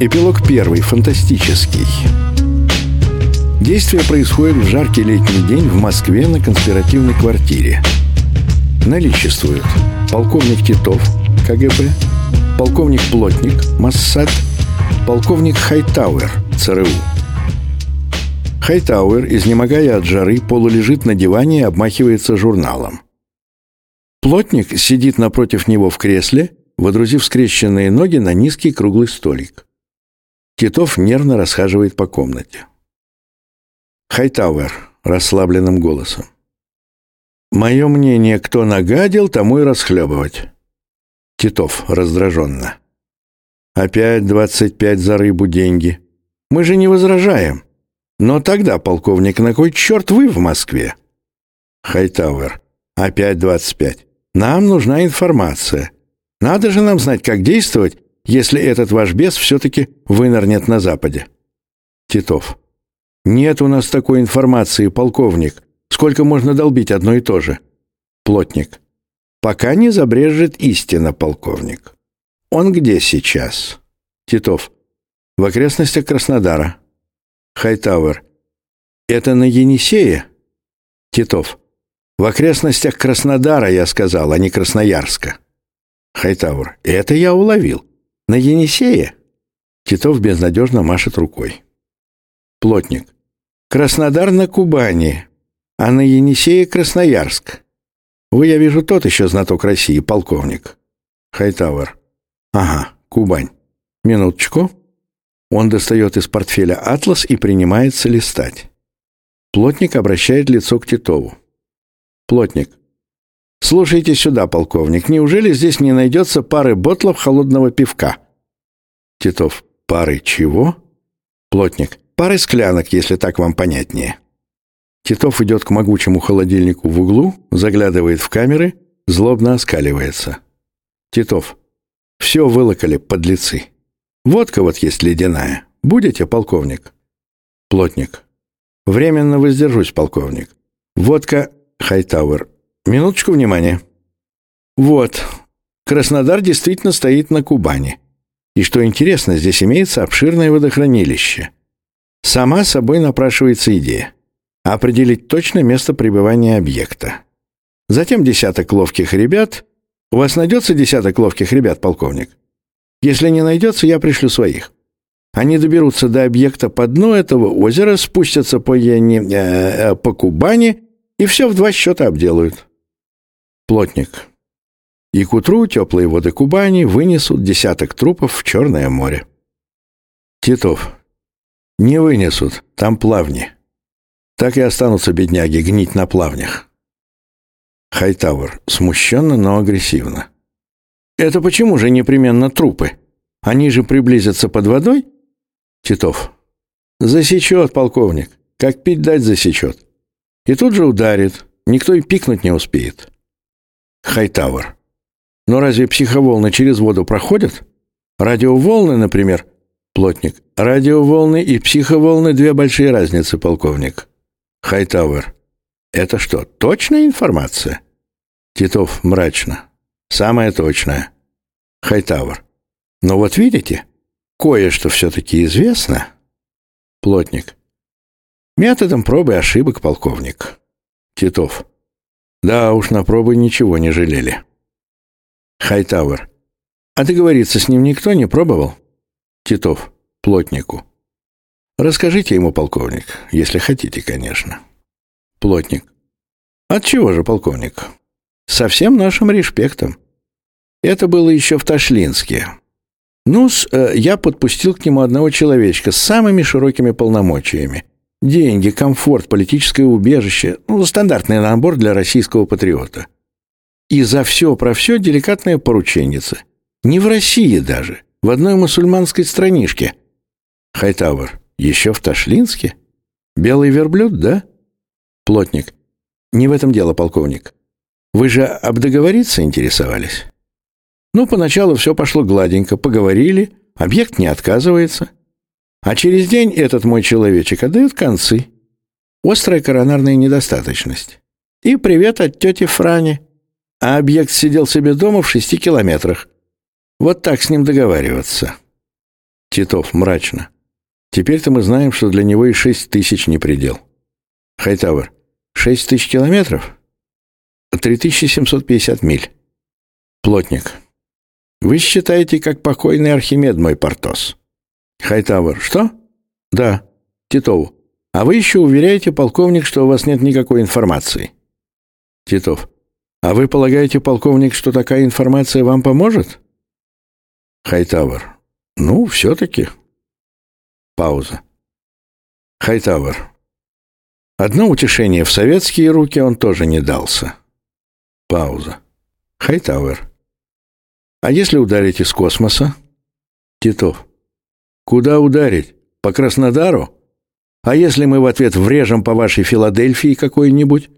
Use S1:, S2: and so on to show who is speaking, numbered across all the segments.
S1: Эпилог первый, фантастический. Действие происходит в жаркий летний день в Москве на конспиративной квартире. Наличествуют полковник Титов, КГБ, полковник Плотник, Моссад, полковник Хайтауэр, ЦРУ. Хайтауэр, изнемогая от жары, полулежит на диване и обмахивается журналом. Плотник сидит напротив него в кресле, водрузив скрещенные ноги на низкий круглый столик. Титов нервно расхаживает по комнате. Хайтауэр расслабленным голосом. «Мое мнение, кто нагадил, тому и расхлебывать». Титов раздраженно. «Опять двадцать пять за рыбу деньги. Мы же не возражаем. Но тогда, полковник, на кой черт вы в Москве?» Хайтауэр. «Опять двадцать пять. Нам нужна информация. Надо же нам знать, как действовать, если этот ваш бес все-таки вынырнет на Западе. Титов. Нет у нас такой информации, полковник. Сколько можно долбить одно и то же? Плотник. Пока не забрежет истина, полковник. Он где сейчас? Титов. В окрестностях Краснодара. Хайтауэр. Это на Енисее? Титов. В окрестностях Краснодара, я сказал, а не Красноярска. Хайтаур. Это я уловил. На Енисее? Титов безнадежно машет рукой. Плотник. Краснодар на Кубани, а на Енисее Красноярск. Вы, я вижу, тот еще знаток России, полковник. Хайтауэр. Ага, Кубань. Минуточку. Он достает из портфеля атлас и принимается листать. Плотник обращает лицо к Титову. Плотник. «Слушайте сюда, полковник, неужели здесь не найдется пары ботлов холодного пивка?» Титов. «Пары чего?» Плотник. «Пары склянок, если так вам понятнее». Титов идет к могучему холодильнику в углу, заглядывает в камеры, злобно оскаливается. Титов. «Все вылокали, подлецы. Водка вот есть ледяная. Будете, полковник?» Плотник. «Временно воздержусь, полковник. Водка Хайтауэр. Минуточку внимания. Вот. Краснодар действительно стоит на Кубани. И что интересно, здесь имеется обширное водохранилище. Сама собой напрашивается идея. Определить точно место пребывания объекта. Затем десяток ловких ребят. У вас найдется десяток ловких ребят, полковник? Если не найдется, я пришлю своих. Они доберутся до объекта по дну этого озера, спустятся по, Яне, э, э, по Кубани и все в два счета обделают. Плотник. И к утру теплые воды Кубани вынесут десяток трупов в Черное море. Титов. Не вынесут, там плавни. Так и останутся бедняги гнить на плавнях. Хайтауэр. Смущенно, но агрессивно. Это почему же непременно трупы? Они же приблизятся под водой? Титов. Засечет, полковник. Как пить дать засечет. И тут же ударит. Никто и пикнуть не успеет. Хайтауэр. Но разве психоволны через воду проходят? Радиоволны, например? Плотник. Радиоволны и психоволны — две большие разницы, полковник. Хайтауэр. Это что, точная информация? Титов мрачно. Самая точная. Хайтауэр. Но вот видите, кое-что все-таки известно. Плотник. Методом пробы ошибок, полковник. Титов. Да уж, на пробы ничего не жалели. Хайтауэр. А договориться с ним никто не пробовал? Титов. Плотнику. Расскажите ему, полковник, если хотите, конечно. Плотник. От чего же, полковник? Со всем нашим респектом. Это было еще в Ташлинске. ну я подпустил к нему одного человечка с самыми широкими полномочиями. Деньги, комфорт, политическое убежище. Ну, стандартный набор для российского патриота. И за все про все деликатная порученница. Не в России даже, в одной мусульманской странишке. Хайтауэр, еще в Ташлинске? Белый верблюд, да? Плотник. Не в этом дело, полковник. Вы же об договориться интересовались? Ну, поначалу все пошло гладенько, поговорили, объект не отказывается. А через день этот мой человечек отдает концы. Острая коронарная недостаточность. И привет от тети Франи. А объект сидел себе дома в шести километрах. Вот так с ним договариваться. Титов мрачно. Теперь-то мы знаем, что для него и шесть тысяч не предел. Хайтауэр. Шесть тысяч километров? Три тысячи семьсот пятьдесят миль. Плотник. Вы считаете, как покойный Архимед мой Портос. Хайтауэр. Что? Да. Титову. А вы еще уверяете, полковник, что у вас нет никакой информации. Титов. А вы полагаете, полковник, что такая информация вам поможет? Хайтауэр. Ну, все-таки. Пауза. Хайтауэр. Одно утешение в советские руки он тоже не дался. Пауза. Хайтауэр. А если ударить из космоса? Титов. Куда ударить? По Краснодару? А если мы в ответ врежем по вашей Филадельфии какой-нибудь?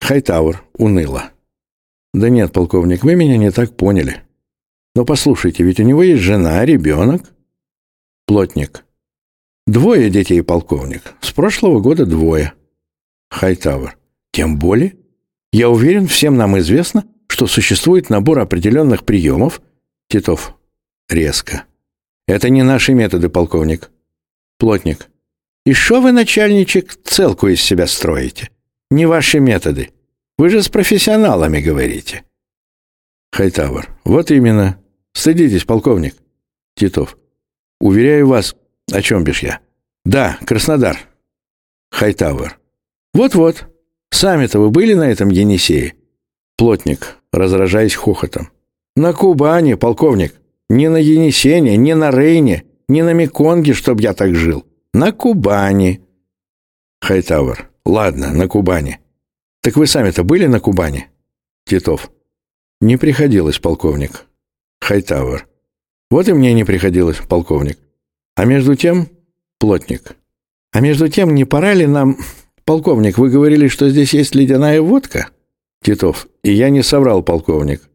S1: Хайтауэр уныло. Да нет, полковник, вы меня не так поняли. Но послушайте, ведь у него есть жена, ребенок. Плотник. Двое детей, полковник. С прошлого года двое. Хайтауэр. Тем более. Я уверен, всем нам известно, что существует набор определенных приемов. Титов. Резко. Это не наши методы, полковник. Плотник. И что вы, начальничек, целку из себя строите? Не ваши методы. Вы же с профессионалами говорите. Хайтавр. Вот именно. Стыдитесь, полковник. Титов. Уверяю вас, о чем бишь я? Да, Краснодар. Хайтавр. Вот-вот. Сами-то вы были на этом Енисее? Плотник, разражаясь хохотом. На Кубани, полковник. Не на Енисене, не на Рейне, не на Меконге, чтоб я так жил. На Кубани. Хайтавр. Ладно, на Кубани. Так вы сами-то были на Кубани? Титов. Не приходилось, полковник. Хайтавр. Вот и мне не приходилось, полковник. А между тем, плотник. А между тем, не пора ли нам... Полковник, вы говорили, что здесь есть ледяная водка? Титов. И я не соврал, полковник.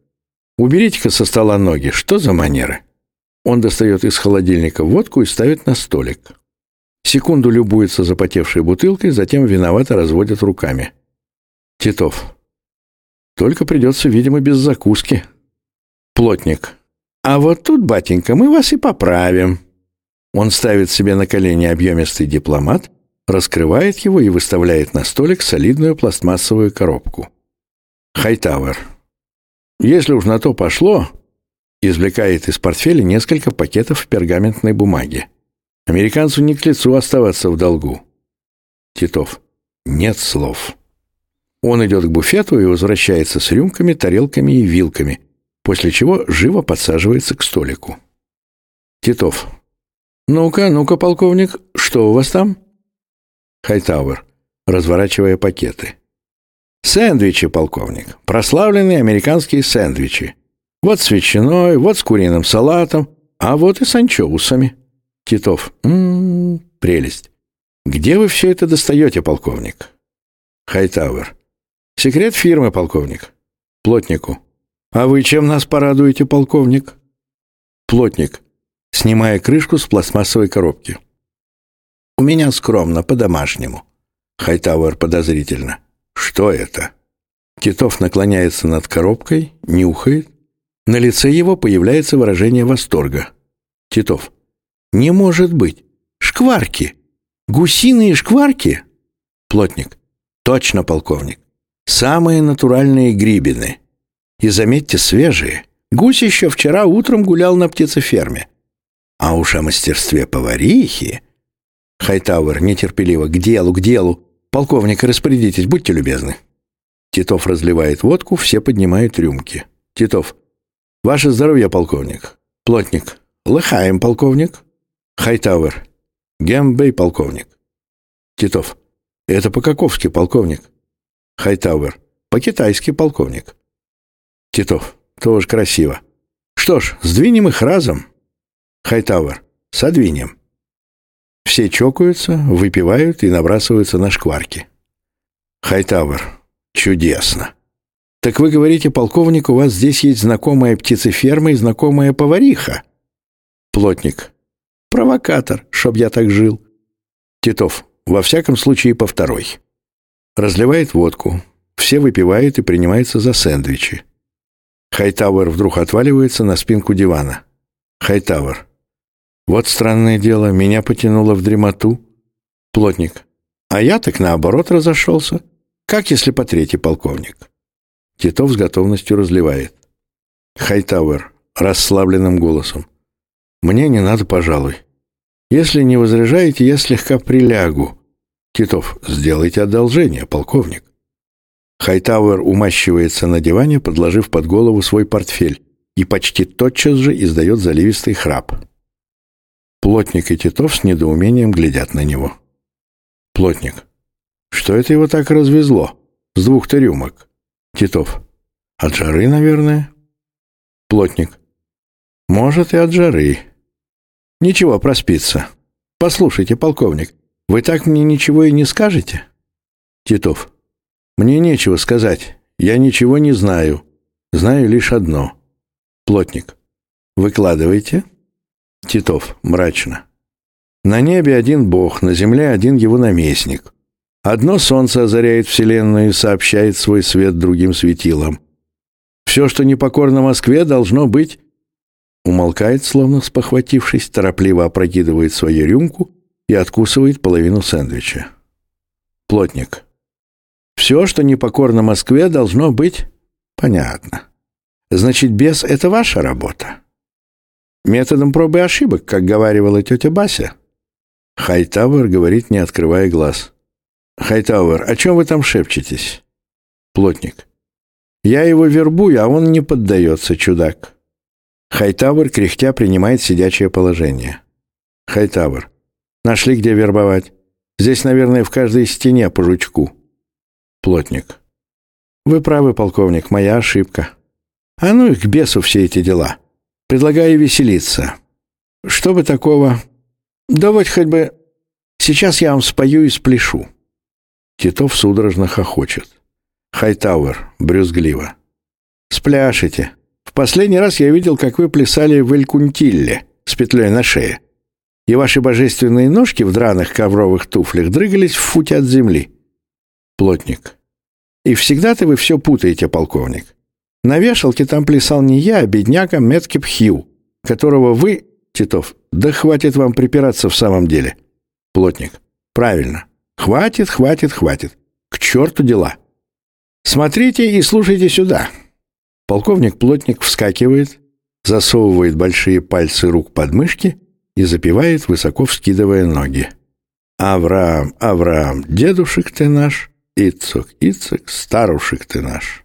S1: Уберите-ка со стола ноги. Что за манеры? Он достает из холодильника водку и ставит на столик. Секунду любуется запотевшей бутылкой, затем виновато разводит руками. Титов. Только придется, видимо, без закуски. Плотник. А вот тут, батенька, мы вас и поправим. Он ставит себе на колени объемистый дипломат, раскрывает его и выставляет на столик солидную пластмассовую коробку. Хайтауэр. Если уж на то пошло, извлекает из портфеля несколько пакетов пергаментной бумаги. Американцу не к лицу оставаться в долгу. Титов. Нет слов. Он идет к буфету и возвращается с рюмками, тарелками и вилками, после чего живо подсаживается к столику. Титов. «Ну-ка, ну-ка, полковник, что у вас там?» Хайтауэр, разворачивая пакеты. «Сэндвичи, полковник. Прославленные американские сэндвичи. Вот с ветчиной, вот с куриным салатом, а вот и с анчоусами». Титов. Ммм, прелесть. Где вы все это достаете, полковник? Хайтауэр. Секрет фирмы, полковник. Плотнику. А вы чем нас порадуете, полковник? Плотник, снимая крышку с пластмассовой коробки. У меня скромно, по-домашнему. Хайтауэр подозрительно. Что это? Титов наклоняется над коробкой, нюхает. На лице его появляется выражение восторга. Титов. Не может быть. Шкварки. Гусиные шкварки? Плотник. Точно, полковник. Самые натуральные грибины. И заметьте, свежие. Гусь еще вчера утром гулял на птицеферме. А уж о мастерстве поварихи... Хайтауэр нетерпеливо. К делу, к делу. Полковник, распорядитесь, будьте любезны. Титов разливает водку, все поднимают рюмки. Титов. Ваше здоровье, полковник. Плотник. Лыхаем, полковник. Хайтауэр. Гембей, полковник. Титов. Это по-каковски, полковник. Хайтауэр. По-китайски, полковник. Титов. Тоже красиво. Что ж, сдвинем их разом. Хайтауэр. Содвинем. Все чокаются, выпивают и набрасываются на шкварки. Хайтауэр. Чудесно. Так вы говорите, полковник, у вас здесь есть знакомая птицеферма и знакомая повариха? Плотник. Провокатор, чтоб я так жил. Титов, во всяком случае, по второй. Разливает водку. Все выпивают и принимаются за сэндвичи. Хайтауэр вдруг отваливается на спинку дивана. Хайтауэр. Вот странное дело, меня потянуло в дремоту. Плотник. А я так наоборот разошелся. Как если по третий полковник? Титов с готовностью разливает. Хайтауэр расслабленным голосом. Мне не надо, пожалуй. Если не возражаете, я слегка прилягу. Титов, сделайте одолжение, полковник. Хайтауэр умащивается на диване, подложив под голову свой портфель, и почти тотчас же издает заливистый храп. Плотник и Титов с недоумением глядят на него. Плотник. Что это его так развезло? С двух-то рюмок. Титов. От жары, наверное. Плотник. Может, и от жары. Ничего, проспится. Послушайте, полковник, вы так мне ничего и не скажете? Титов. Мне нечего сказать. Я ничего не знаю. Знаю лишь одно. Плотник. Выкладывайте. Титов. Мрачно. На небе один бог, на земле один его наместник. Одно солнце озаряет вселенную и сообщает свой свет другим светилам. Все, что непокорно Москве, должно быть Умолкает, словно спохватившись, торопливо опрокидывает свою рюмку и откусывает половину сэндвича. Плотник. Все, что непокорно Москве, должно быть понятно. Значит, бес — это ваша работа. Методом пробы и ошибок, как говаривала тетя Бася. Хайтауэр говорит, не открывая глаз. Хайтауэр, о чем вы там шепчетесь? Плотник. Я его вербую, а он не поддается, чудак. Хайтавр, кряхтя, принимает сидячее положение. Хайтавр. Нашли, где вербовать. Здесь, наверное, в каждой стене по жучку. Плотник. Вы правы, полковник, моя ошибка. А ну их к бесу все эти дела. Предлагаю веселиться. Что бы такого? Да вот хоть бы... Сейчас я вам спою и спляшу. Титов судорожно хохочет. Хайтауэр, брюзгливо. Спляшите. В последний раз я видел, как вы плясали в Элькунтилле с петлей на шее. И ваши божественные ножки в драных ковровых туфлях дрыгались в футе от земли. Плотник. И всегда-то вы все путаете, полковник. На вешалке там плясал не я, а бедняка Меткип Хью, которого вы, Титов, да хватит вам припираться в самом деле. Плотник. Правильно. Хватит, хватит, хватит. К черту дела. Смотрите и слушайте сюда. Полковник-плотник вскакивает, засовывает большие пальцы рук под мышки и запевает, высоко вскидывая ноги. «Авраам, Авраам, дедушек ты наш, Ицок, Ицок, старушек ты наш».